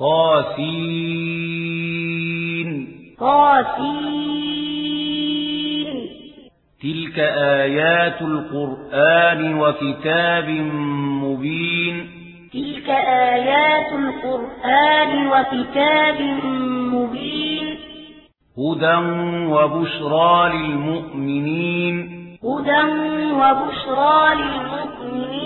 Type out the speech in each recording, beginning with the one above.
قاسين قاسين تلك آيات القرآن وكتاب مبين. تلك آيات القرآن وكتاب مبين. هدى وبشرى للمؤمنين. هدى وبشرى للمؤمنين.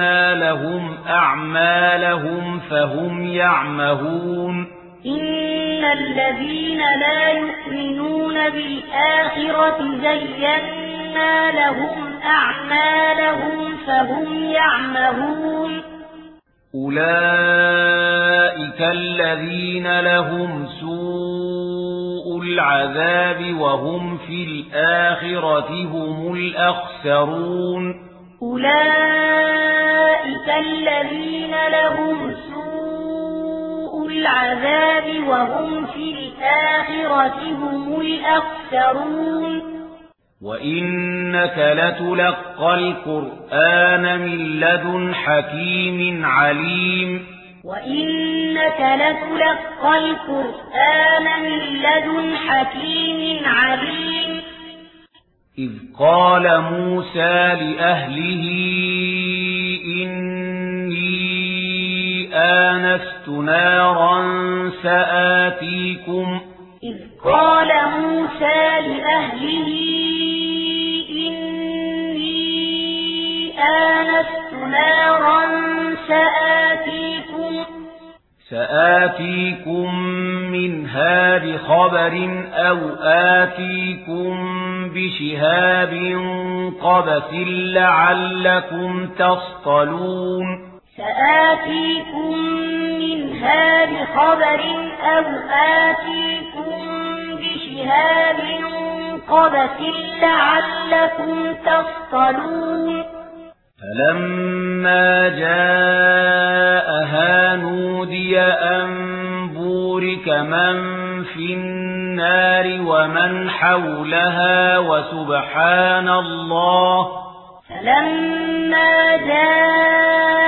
وَأَعْتَدْنَا لَهُمْ أَعْمَالَهُمْ فَهُمْ يَعْمَهُونَ إِنَّ الَّذِينَ لَا يُؤْمِنُونَ بِالْآخِرَةِ زَيَّنَّا لَهُمْ أَعْمَالَهُمْ فَهُمْ يَعْمَهُونَ أُولَئِكَ الَّذِينَ لَهُمْ سُوءُ الْعَذَابِ وَهُمْ فِي الْآخِرَةِ هُمُ الْأَخْسَرُونَ أُولَئِكَ أولئك الذين لهم سوء العذاب وهم في الآخرة هم الأخسرون وَإِنَّكَ لَتُلَقَّى الْقُرْآنَ مِنْ لَدُنْ حَكِيمٍ عَلِيمٍ وَإِنَّكَ لَتُلَقَّى الْقُرْآنَ مِنْ لَدُنْ حَكِيمٍ عَلِيمٍ إِذْ قَالَ مُوسَى لِأَهْلِهِ آنست نارا سآتيكم إذ قال موسى لأهله إني آنست نارا سآتيكم سآتيكم منها بخبر أو آتيكم بشهاب قبس لعلكم تصطلون فآتيكم منها بخبر أو آتيكم بشهاب قبس لعلكم تصطلون. فلما جاءها نودي أن بورك من في النار ومن حولها وسبحان الله. فلما جاءها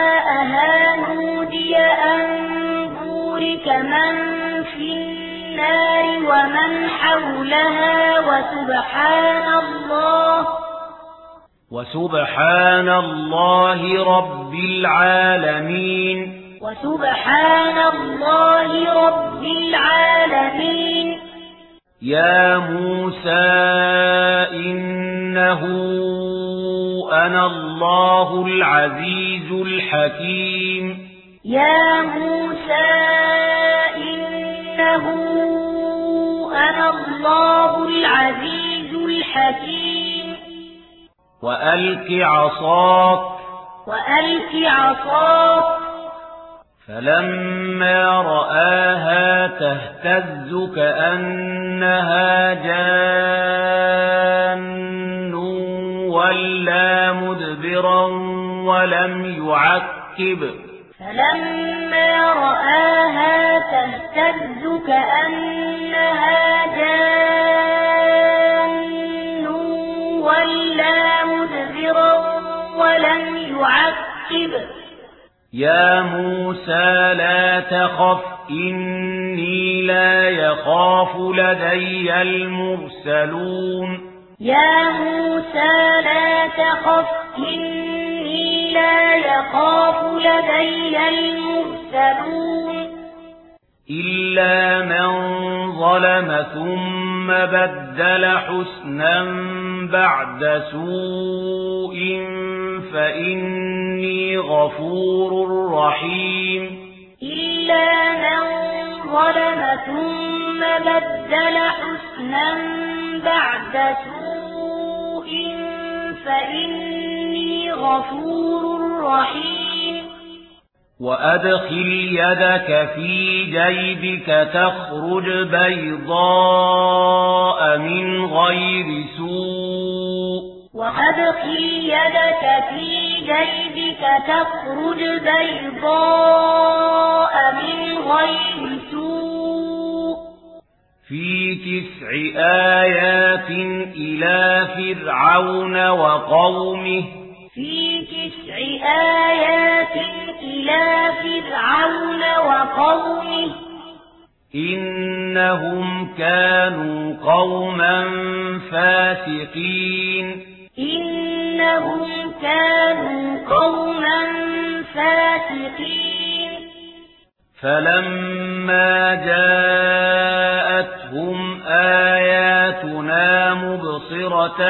حولها وسبحان الله. وسبحان الله رب العالمين. وسبحان الله رب العالمين. يا موسى إنه أنا الله العزيز الحكيم. يا موسى أنا الله العزيز الحكيم. وألك عصاك. وألك عصاك. فلما رآها تهتز كأنها جان ولا مدبرا ولم يعقب. فلما رآها تهتز كأنها جان ولا مدبرا ولم يعقب. يا موسى لا تخف إني لا يخاف لدي المرسلون. يا موسى لا تخف إني لا يخاف لدي المرسلون. إلا من ظلم ثم بدل حسنا بعد سوء فإني غفور رحيم. إلا من ظلم ثم بدل حسنا بعد سوء فإني غفور الرحيم. وأدخل يدك في جيبك تخرج بيضاء من غير سوء. وأدخل يدك في جيبك تخرج بيضاء من غير سوء. في تسع آيات إلى فرعون وقومه. في بآيات إلى فرعون وقومه إنهم كانوا قوما فاسقين. إنهم كانوا قوما فاسقين. فلما جاءتهم آياتنا مبصرة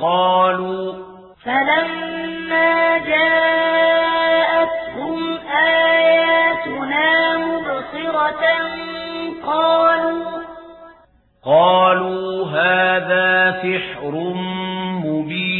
قالوا فلما جاءتهم آياتنا مبصرة قالوا قالوا هذا سحر مبين